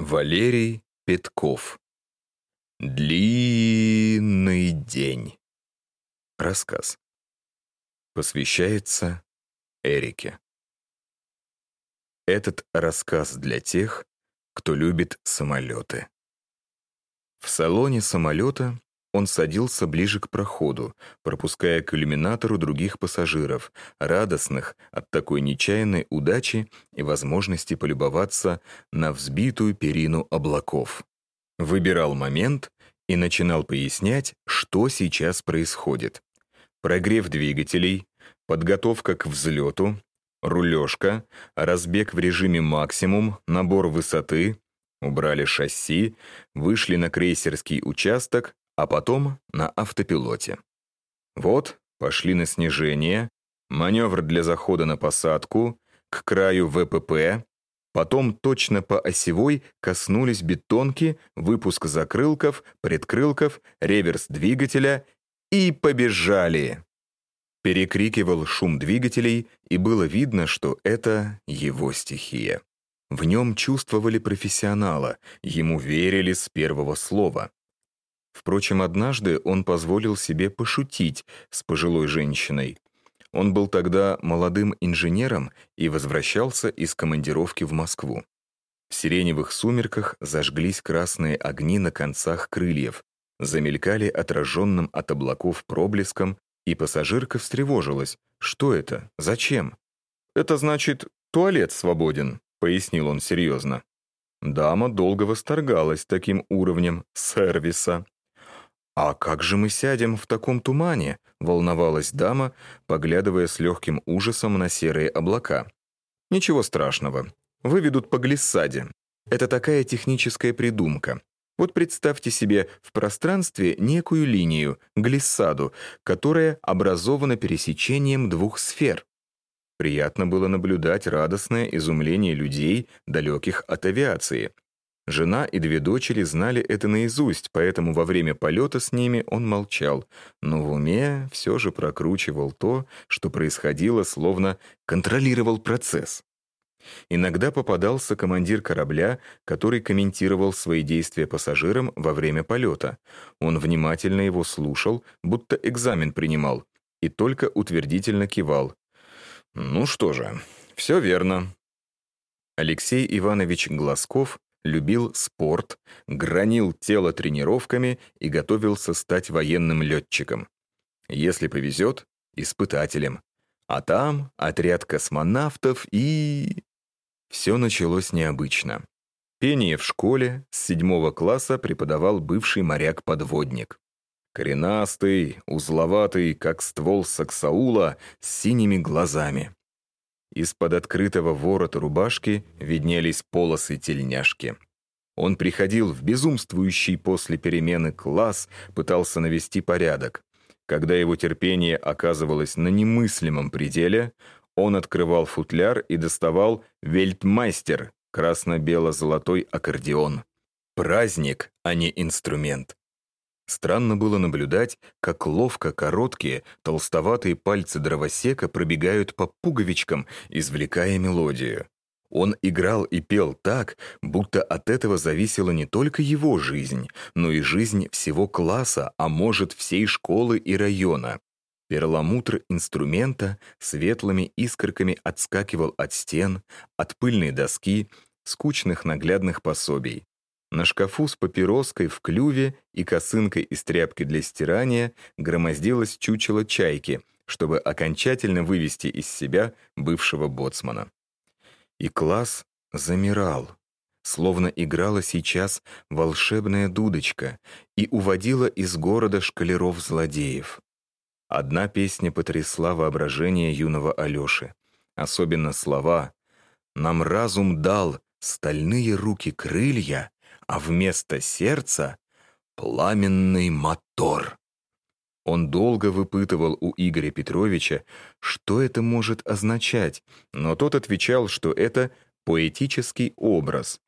Валерий Петков. Длинный день. Рассказ. Посвящается Эрике. Этот рассказ для тех, кто любит самолеты. В салоне самолета он садился ближе к проходу, пропуская к иллюминатору других пассажиров, радостных от такой нечаянной удачи и возможности полюбоваться на взбитую перину облаков. Выбирал момент и начинал пояснять, что сейчас происходит. Прогрев двигателей, подготовка к взлету, рулежка, разбег в режиме максимум, набор высоты, убрали шасси, вышли на крейсерский участок, а потом на автопилоте. Вот, пошли на снижение, маневр для захода на посадку, к краю ВПП, потом точно по осевой коснулись бетонки, выпуск закрылков, предкрылков, реверс двигателя и побежали. Перекрикивал шум двигателей, и было видно, что это его стихия. В нем чувствовали профессионала, ему верили с первого слова. Впрочем, однажды он позволил себе пошутить с пожилой женщиной. Он был тогда молодым инженером и возвращался из командировки в Москву. В сиреневых сумерках зажглись красные огни на концах крыльев, замелькали отраженным от облаков проблеском, и пассажирка встревожилась. «Что это? Зачем?» «Это значит, туалет свободен», — пояснил он серьезно. Дама долго восторгалась таким уровнем сервиса. «А как же мы сядем в таком тумане?» — волновалась дама, поглядывая с легким ужасом на серые облака. «Ничего страшного. Выведут по глиссаде. Это такая техническая придумка. Вот представьте себе в пространстве некую линию, глиссаду, которая образована пересечением двух сфер. Приятно было наблюдать радостное изумление людей, далеких от авиации — Жена и две дочери знали это наизусть, поэтому во время полета с ними он молчал, но в уме все же прокручивал то, что происходило, словно контролировал процесс. Иногда попадался командир корабля, который комментировал свои действия пассажирам во время полета. Он внимательно его слушал, будто экзамен принимал, и только утвердительно кивал. «Ну что же, все верно». Алексей Иванович Глазков любил спорт, гранил тело тренировками и готовился стать военным летчиком. Если повезет, испытателем. А там отряд космонавтов и... Все началось необычно. Пение в школе с седьмого класса преподавал бывший моряк-подводник. Коренастый, узловатый, как ствол саксаула, с синими глазами. Из-под открытого ворота рубашки виднелись полосы тельняшки. Он приходил в безумствующий после перемены класс, пытался навести порядок. Когда его терпение оказывалось на немыслимом пределе, он открывал футляр и доставал «Вельтмайстер» красно-бело-золотой аккордеон. Праздник, а не инструмент. Странно было наблюдать, как ловко короткие, толстоватые пальцы дровосека пробегают по пуговичкам, извлекая мелодию. Он играл и пел так, будто от этого зависела не только его жизнь, но и жизнь всего класса, а может, всей школы и района. Перламутр инструмента светлыми искорками отскакивал от стен, от пыльной доски, скучных наглядных пособий. На шкафу с папироской в клюве и косынкой из тряпки для стирания громоздилось чучело чайки, чтобы окончательно вывести из себя бывшего боцмана. И класс замирал, словно играла сейчас волшебная дудочка и уводила из города шкалеров-злодеев. Одна песня потрясла воображение юного Алёши. Особенно слова «Нам разум дал стальные руки крылья, а вместо сердца — пламенный мотор. Он долго выпытывал у Игоря Петровича, что это может означать, но тот отвечал, что это поэтический образ.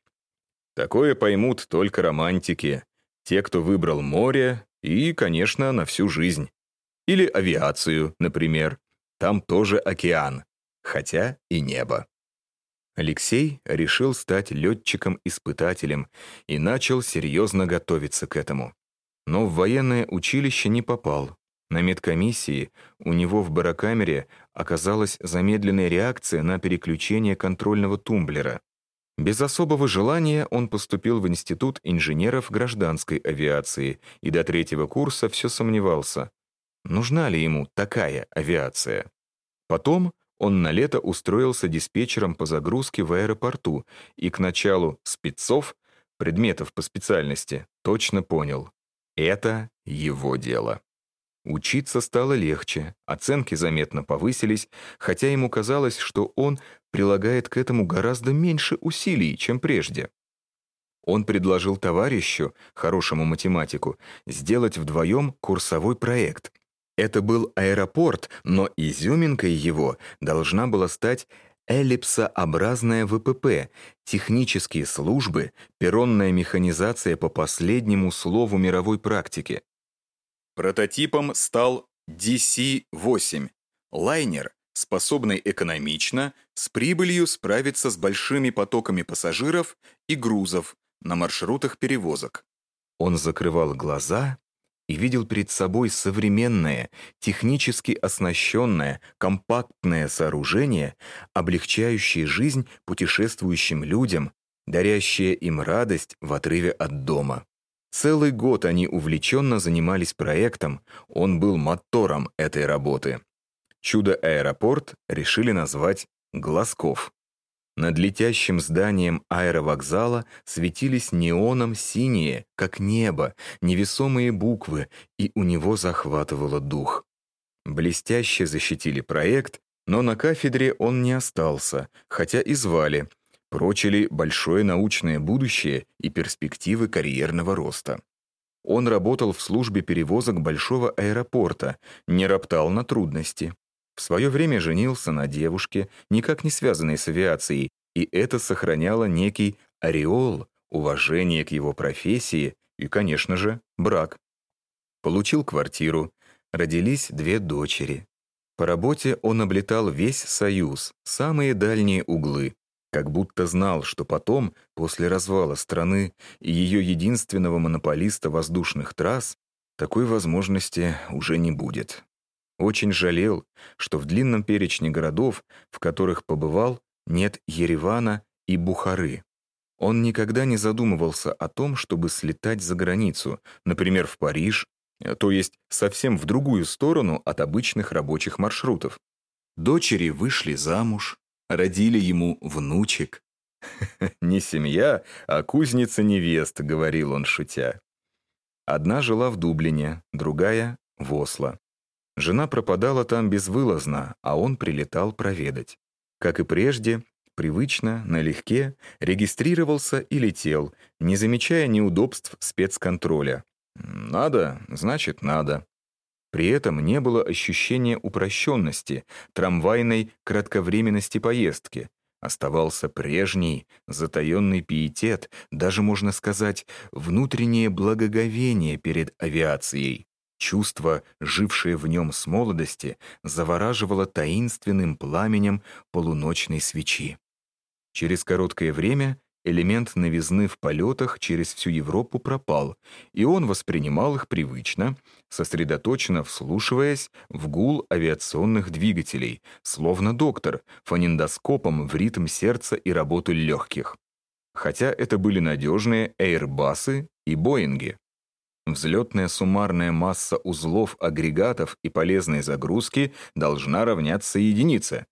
Такое поймут только романтики, те, кто выбрал море и, конечно, на всю жизнь. Или авиацию, например. Там тоже океан, хотя и небо. Алексей решил стать летчиком-испытателем и начал серьезно готовиться к этому. Но в военное училище не попал. На медкомиссии у него в барокамере оказалась замедленная реакция на переключение контрольного тумблера. Без особого желания он поступил в Институт инженеров гражданской авиации и до третьего курса все сомневался, нужна ли ему такая авиация. Потом он на лето устроился диспетчером по загрузке в аэропорту и к началу спецов, предметов по специальности, точно понял — это его дело. Учиться стало легче, оценки заметно повысились, хотя ему казалось, что он прилагает к этому гораздо меньше усилий, чем прежде. Он предложил товарищу, хорошему математику, сделать вдвоем курсовой проект, это был аэропорт, но изюминкой его должна была стать эллипсообразная ВПП, технические службы, перронная механизация по последнему слову мировой практики. Прототипом стал DC-8, лайнер, способный экономично, с прибылью справиться с большими потоками пассажиров и грузов на маршрутах перевозок. Он закрывал глаза и видел перед собой современное, технически оснащенное, компактное сооружение, облегчающее жизнь путешествующим людям, дарящее им радость в отрыве от дома. Целый год они увлеченно занимались проектом, он был мотором этой работы. Чудо-аэропорт решили назвать «Глазков». Над летящим зданием аэровокзала светились неоном синие, как небо, невесомые буквы, и у него захватывало дух. Блестяще защитили проект, но на кафедре он не остался, хотя и звали. Прочили большое научное будущее и перспективы карьерного роста. Он работал в службе перевозок большого аэропорта, не роптал на трудности. В свое время женился на девушке, никак не связанной с авиацией, и это сохраняло некий ореол уважения к его профессии и, конечно же, брак. Получил квартиру, родились две дочери. По работе он облетал весь Союз, самые дальние углы, как будто знал, что потом, после развала страны и ее единственного монополиста воздушных трасс, такой возможности уже не будет. Очень жалел, что в длинном перечне городов, в которых побывал, нет Еревана и Бухары. Он никогда не задумывался о том, чтобы слетать за границу, например, в Париж, то есть совсем в другую сторону от обычных рабочих маршрутов. Дочери вышли замуж, родили ему внучек. «Не семья, а кузница невест», — говорил он, шутя. Одна жила в Дублине, другая — в Осло. Жена пропадала там безвылазно, а он прилетал проведать. Как и прежде, привычно, налегке, регистрировался и летел, не замечая неудобств спецконтроля. Надо, значит, надо. При этом не было ощущения упрощенности, трамвайной кратковременности поездки. Оставался прежний, затаенный пиетет, даже, можно сказать, внутреннее благоговение перед авиацией. Чувство, жившее в нем с молодости, завораживало таинственным пламенем полуночной свечи. Через короткое время элемент новизны в полетах через всю Европу пропал, и он воспринимал их привычно, сосредоточенно вслушиваясь в гул авиационных двигателей, словно доктор, фонендоскопом в ритм сердца и работу легких. Хотя это были надежные эйрбасы и боинги. Взлетная суммарная масса узлов, агрегатов и полезной загрузки должна равняться единице.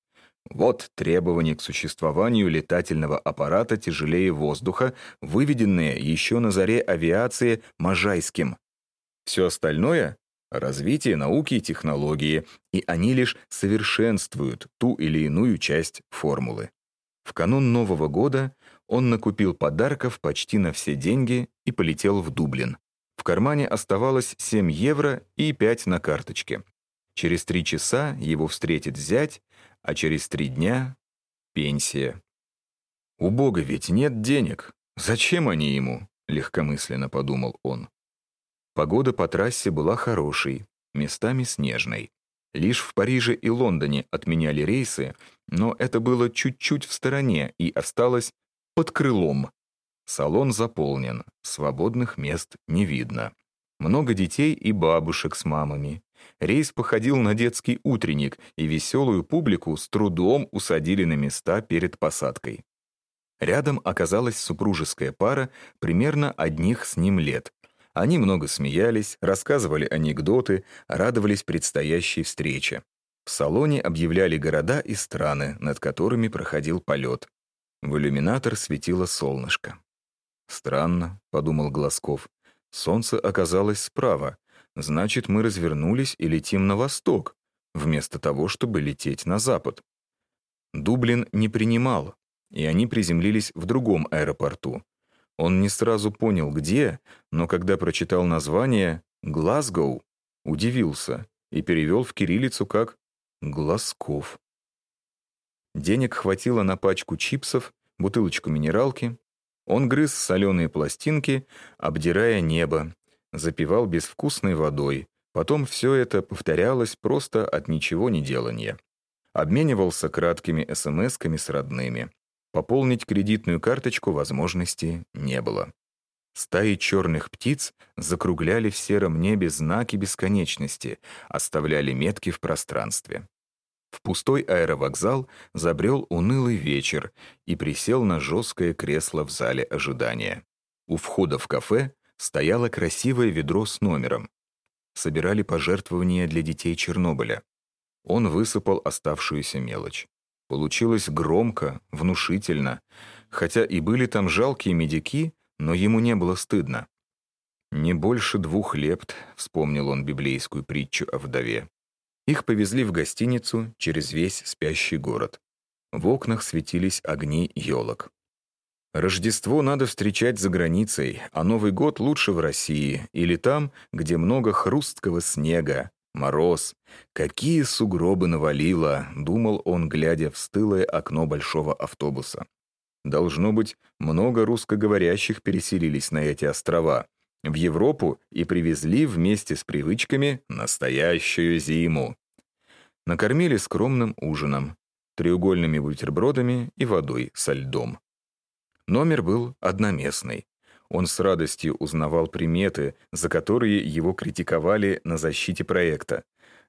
Вот требования к существованию летательного аппарата тяжелее воздуха, выведенные еще на заре авиации Можайским. Все остальное — развитие науки и технологии, и они лишь совершенствуют ту или иную часть формулы. В канун Нового года он накупил подарков почти на все деньги и полетел в Дублин. В кармане оставалось 7 евро и 5 на карточке. Через три часа его встретит зять, а через три дня — пенсия. «У Бога ведь нет денег. Зачем они ему?» — легкомысленно подумал он. Погода по трассе была хорошей, местами снежной. Лишь в Париже и Лондоне отменяли рейсы, но это было чуть-чуть в стороне и осталось под крылом. Салон заполнен, свободных мест не видно. Много детей и бабушек с мамами. Рейс походил на детский утренник, и веселую публику с трудом усадили на места перед посадкой. Рядом оказалась супружеская пара примерно одних с ним лет. Они много смеялись, рассказывали анекдоты, радовались предстоящей встрече. В салоне объявляли города и страны, над которыми проходил полет. В иллюминатор светило солнышко. «Странно», — подумал Глазков. «Солнце оказалось справа. Значит, мы развернулись и летим на восток, вместо того, чтобы лететь на запад». Дублин не принимал, и они приземлились в другом аэропорту. Он не сразу понял, где, но когда прочитал название «Глазгоу», удивился и перевел в кириллицу как «Глазков». Денег хватило на пачку чипсов, бутылочку минералки. Он грыз соленые пластинки, обдирая небо, запивал безвкусной водой. Потом все это повторялось просто от ничего не делания. Обменивался краткими смс-ками с родными. Пополнить кредитную карточку возможности не было. Стаи черных птиц закругляли в сером небе знаки бесконечности, оставляли метки в пространстве. В пустой аэровокзал забрел унылый вечер и присел на жесткое кресло в зале ожидания. У входа в кафе стояло красивое ведро с номером. Собирали пожертвования для детей Чернобыля. Он высыпал оставшуюся мелочь. Получилось громко, внушительно, хотя и были там жалкие медики, но ему не было стыдно. «Не больше двух лепт», — вспомнил он библейскую притчу о вдове. Их повезли в гостиницу через весь спящий город. В окнах светились огни елок. Рождество надо встречать за границей, а Новый год лучше в России или там, где много хрусткого снега, мороз. Какие сугробы навалило, думал он, глядя в стылое окно большого автобуса. Должно быть, много русскоговорящих переселились на эти острова, в Европу и привезли вместе с привычками настоящую зиму. Накормили скромным ужином, треугольными бутербродами и водой со льдом. Номер был одноместный. Он с радостью узнавал приметы, за которые его критиковали на защите проекта.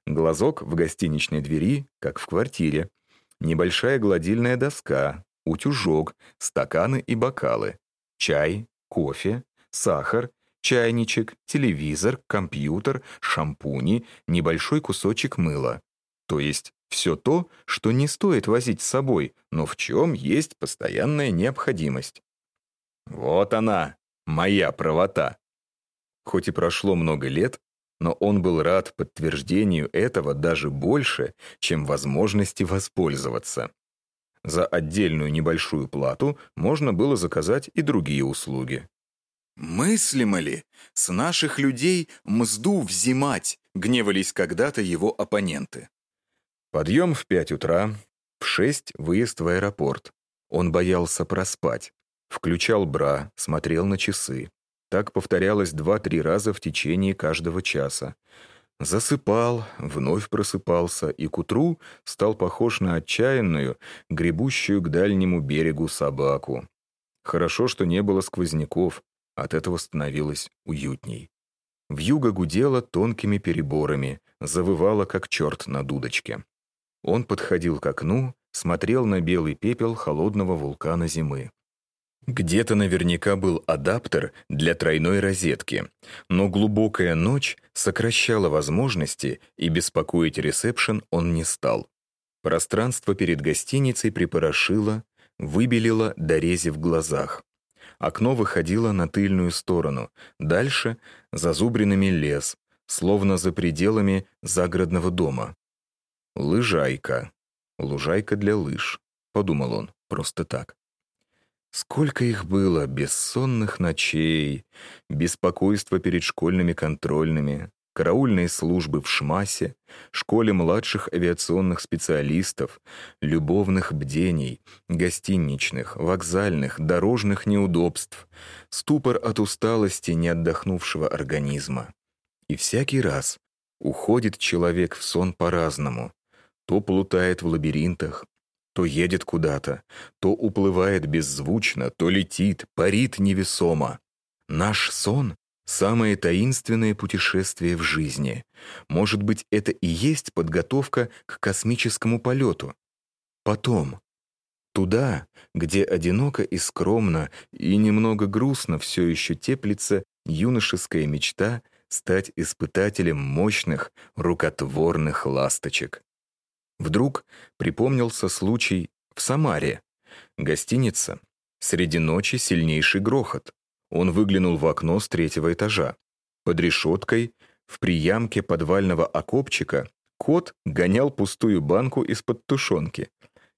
Глазок в гостиничной двери, как в квартире. Небольшая гладильная доска, утюжок, стаканы и бокалы. Чай, кофе, сахар, чайничек, телевизор, компьютер, шампуни, небольшой кусочек мыла. То есть все то, что не стоит возить с собой, но в чем есть постоянная необходимость. Вот она, моя правота. Хоть и прошло много лет, но он был рад подтверждению этого даже больше, чем возможности воспользоваться. За отдельную небольшую плату можно было заказать и другие услуги. «Мыслимо ли с наших людей мзду взимать?» гневались когда-то его оппоненты. Подъем в пять утра, в шесть выезд в аэропорт. Он боялся проспать. Включал бра, смотрел на часы. Так повторялось два-три раза в течение каждого часа. Засыпал, вновь просыпался, и к утру стал похож на отчаянную, гребущую к дальнему берегу собаку. Хорошо, что не было сквозняков, от этого становилось уютней. Вьюга гудела тонкими переборами, завывала, как черт на дудочке. Он подходил к окну, смотрел на белый пепел холодного вулкана зимы. Где-то наверняка был адаптер для тройной розетки, но глубокая ночь сокращала возможности, и беспокоить ресепшн он не стал. Пространство перед гостиницей припорошило, выбелило дорези в глазах. Окно выходило на тыльную сторону, дальше — зазубренными лес, словно за пределами загородного дома. «Лыжайка. Лужайка для лыж», — подумал он, просто так. Сколько их было, бессонных ночей, беспокойства перед школьными контрольными, караульные службы в ШМАСе, школе младших авиационных специалистов, любовных бдений, гостиничных, вокзальных, дорожных неудобств, ступор от усталости неотдохнувшего организма. И всякий раз Уходит человек в сон по-разному. То плутает в лабиринтах, то едет куда-то, то уплывает беззвучно, то летит, парит невесомо. Наш сон — самое таинственное путешествие в жизни. Может быть, это и есть подготовка к космическому полету. Потом, туда, где одиноко и скромно и немного грустно все еще теплится юношеская мечта стать испытателем мощных, рукотворных ласточек. Вдруг припомнился случай в Самаре. Гостиница. Среди ночи сильнейший грохот. Он выглянул в окно с третьего этажа. Под решеткой, в приямке подвального окопчика, кот гонял пустую банку из-под тушенки.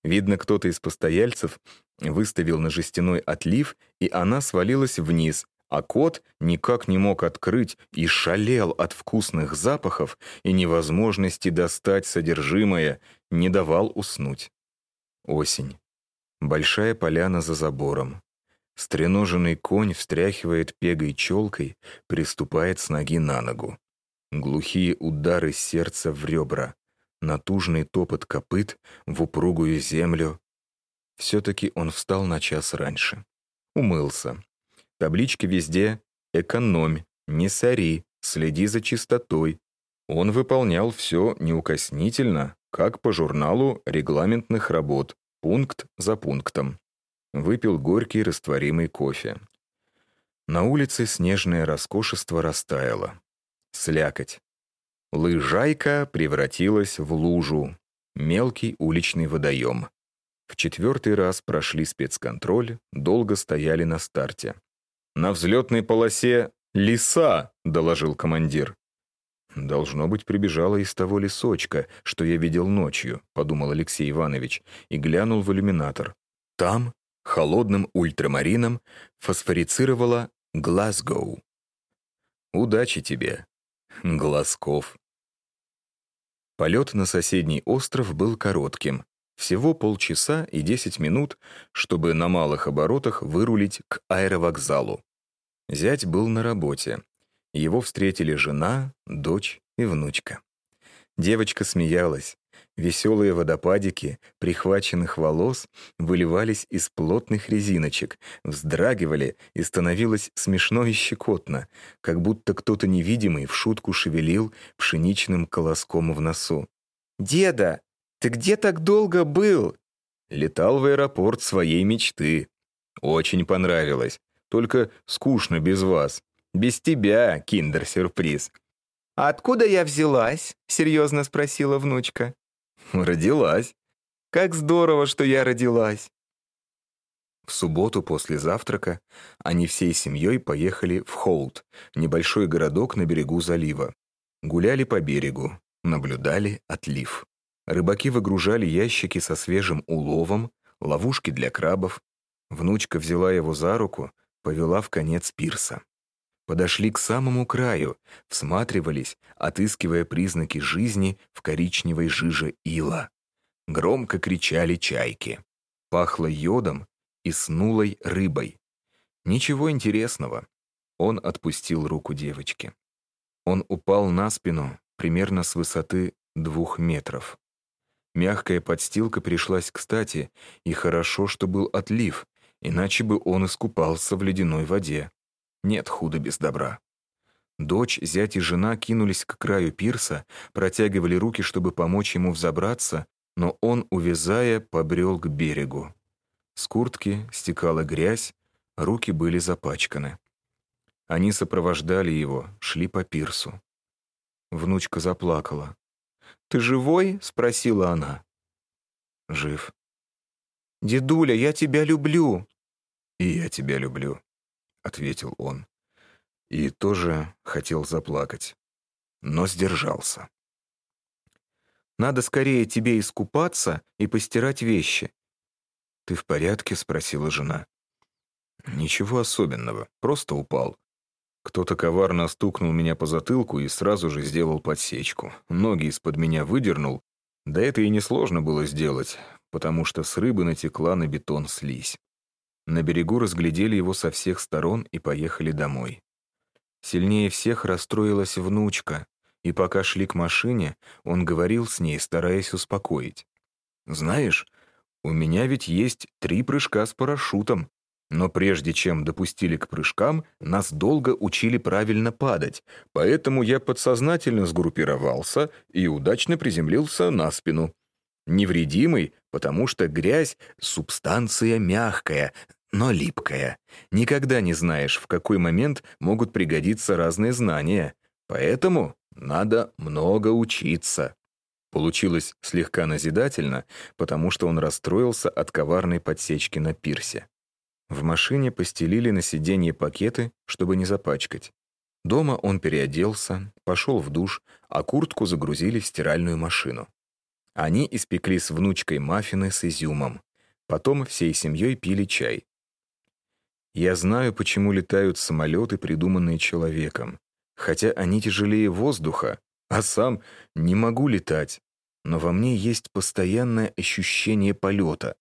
Видно, кто-то из постояльцев выставил на жестяной отлив, и она свалилась вниз, а кот никак не мог открыть и шалел от вкусных запахов и невозможности достать содержимое, не давал уснуть. Осень. Большая поляна за забором. Стреноженный конь встряхивает пегой челкой, приступает с ноги на ногу. Глухие удары сердца в ребра, натужный топот копыт в упругую землю. Все-таки он встал на час раньше. Умылся, Таблички везде «Экономь», «Не сори», «Следи за чистотой». Он выполнял все неукоснительно, как по журналу регламентных работ, пункт за пунктом. Выпил горький растворимый кофе. На улице снежное роскошество растаяло. Слякоть. Лыжайка превратилась в лужу. Мелкий уличный водоем. В четвертый раз прошли спецконтроль, долго стояли на старте. «На взлетной полосе лиса», — доложил командир. «Должно быть, прибежала из того лесочка, что я видел ночью», — подумал Алексей Иванович и глянул в иллюминатор. Там, холодным ультрамарином, фосфорицировала Глазгоу. «Удачи тебе, Глазков». Полет на соседний остров был коротким, всего полчаса и десять минут, чтобы на малых оборотах вырулить к аэровокзалу. Зять был на работе. Его встретили жена, дочь и внучка. Девочка смеялась. Веселые водопадики прихваченных волос выливались из плотных резиночек, вздрагивали и становилось смешно и щекотно, как будто кто-то невидимый в шутку шевелил пшеничным колоском в носу. «Деда, ты где так долго был?» Летал в аэропорт своей мечты. Очень понравилось. Только скучно без вас. Без тебя, киндер-сюрприз. «А откуда я взялась?» — серьезно спросила внучка. «Родилась. Как здорово, что я родилась!» В субботу после завтрака они всей семьей поехали в Холт, небольшой городок на берегу залива. Гуляли по берегу, наблюдали отлив. Рыбаки выгружали ящики со свежим уловом, ловушки для крабов. Внучка взяла его за руку, повела в конец пирса. Подошли к самому краю, всматривались, отыскивая признаки жизни в коричневой жиже ила. Громко кричали чайки. Пахло йодом и снулой рыбой. Ничего интересного. Он отпустил руку девочки. Он упал на спину примерно с высоты двух метров. Мягкая подстилка пришлась кстати, и хорошо, что был отлив, иначе бы он искупался в ледяной воде. Нет худа без добра. Дочь, зять и жена кинулись к краю пирса, протягивали руки, чтобы помочь ему взобраться, но он, увязая, побрел к берегу. С куртки стекала грязь, руки были запачканы. Они сопровождали его, шли по пирсу. Внучка заплакала. «Ты живой?» — спросила она. «Жив». «Дедуля, я тебя люблю». «И я тебя люблю», — ответил он. И тоже хотел заплакать, но сдержался. «Надо скорее тебе искупаться и постирать вещи». «Ты в порядке?» — спросила жена. «Ничего особенного, просто упал. Кто-то коварно стукнул меня по затылку и сразу же сделал подсечку. Ноги из-под меня выдернул. Да это и несложно было сделать, потому что с рыбы натекла на бетон слизь. На берегу разглядели его со всех сторон и поехали домой. Сильнее всех расстроилась внучка. и пока шли к машине, он говорил с ней, стараясь успокоить. «Знаешь, у меня ведь есть три прыжка с парашютом, но прежде чем допустили к прыжкам, нас долго учили правильно падать, поэтому я подсознательно сгруппировался и удачно приземлился на спину. Невредимый, потому что грязь — субстанция мягкая, но липкая. Никогда не знаешь, в какой момент могут пригодиться разные знания. Поэтому надо много учиться. Получилось слегка назидательно, потому что он расстроился от коварной подсечки на пирсе. В машине постелили на сиденье пакеты, чтобы не запачкать. Дома он переоделся, пошел в душ, а куртку загрузили в стиральную машину. Они испекли с внучкой маффины с изюмом. Потом всей семьей пили чай. Я знаю, почему летают самолеты, придуманные человеком. Хотя они тяжелее воздуха, а сам не могу летать. Но во мне есть постоянное ощущение полета.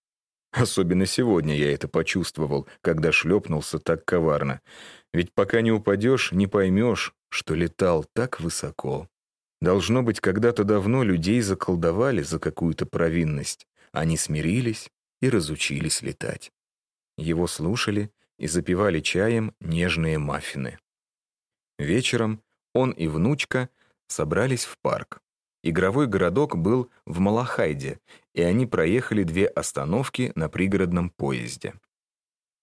Особенно сегодня я это почувствовал, когда шлепнулся так коварно. Ведь пока не упадешь, не поймешь, что летал так высоко. Должно быть, когда-то давно людей заколдовали за какую-то провинность. Они смирились и разучились летать. Его слушали и запивали чаем нежные маффины. Вечером он и внучка собрались в парк. Игровой городок был в Малахайде, и они проехали две остановки на пригородном поезде.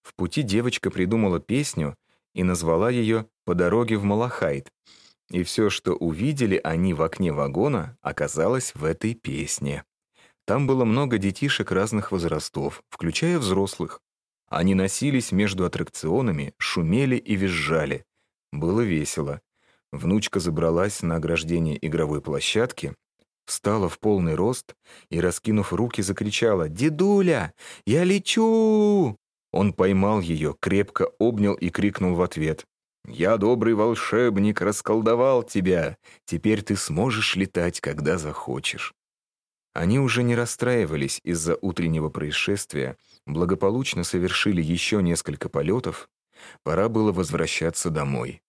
В пути девочка придумала песню и назвала ее «По дороге в Малахайд», и все, что увидели они в окне вагона, оказалось в этой песне. Там было много детишек разных возрастов, включая взрослых. Они носились между аттракционами, шумели и визжали. Было весело. Внучка забралась на ограждение игровой площадки, встала в полный рост и, раскинув руки, закричала «Дедуля, я лечу!» Он поймал ее, крепко обнял и крикнул в ответ я, добрый волшебник, расколдовал тебя. Теперь ты сможешь летать, когда захочешь». Они уже не расстраивались из-за утреннего происшествия, благополучно совершили еще несколько полетов. Пора было возвращаться домой.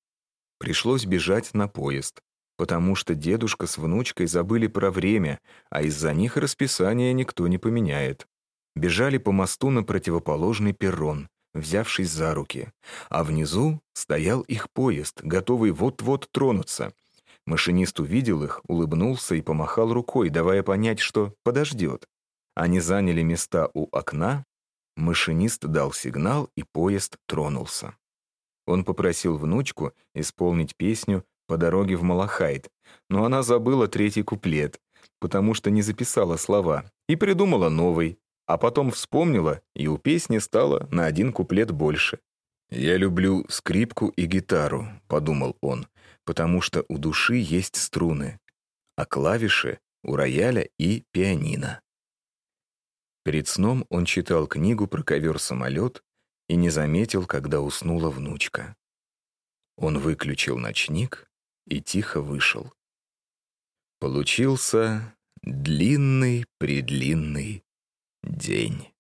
Пришлось бежать на поезд, потому что дедушка с внучкой забыли про время, а из-за них расписание никто не поменяет. Бежали по мосту на противоположный перрон, взявшись за руки, а внизу стоял их поезд, готовый вот-вот тронуться. Машинист увидел их, улыбнулся и помахал рукой, давая понять, что подождет. Они заняли места у окна, машинист дал сигнал, и поезд тронулся. Он попросил внучку исполнить песню «По дороге в Малахайт», но она забыла третий куплет, потому что не записала слова, и придумала новый, а потом вспомнила, и у песни стало на один куплет больше. «Я люблю скрипку и гитару», — подумал он, «потому что у души есть струны, а клавиши у рояля и пианино». Перед сном он читал книгу про ковер-самолет и не заметил, когда уснула внучка. Он выключил ночник и тихо вышел. Получился длинный-предлинный день.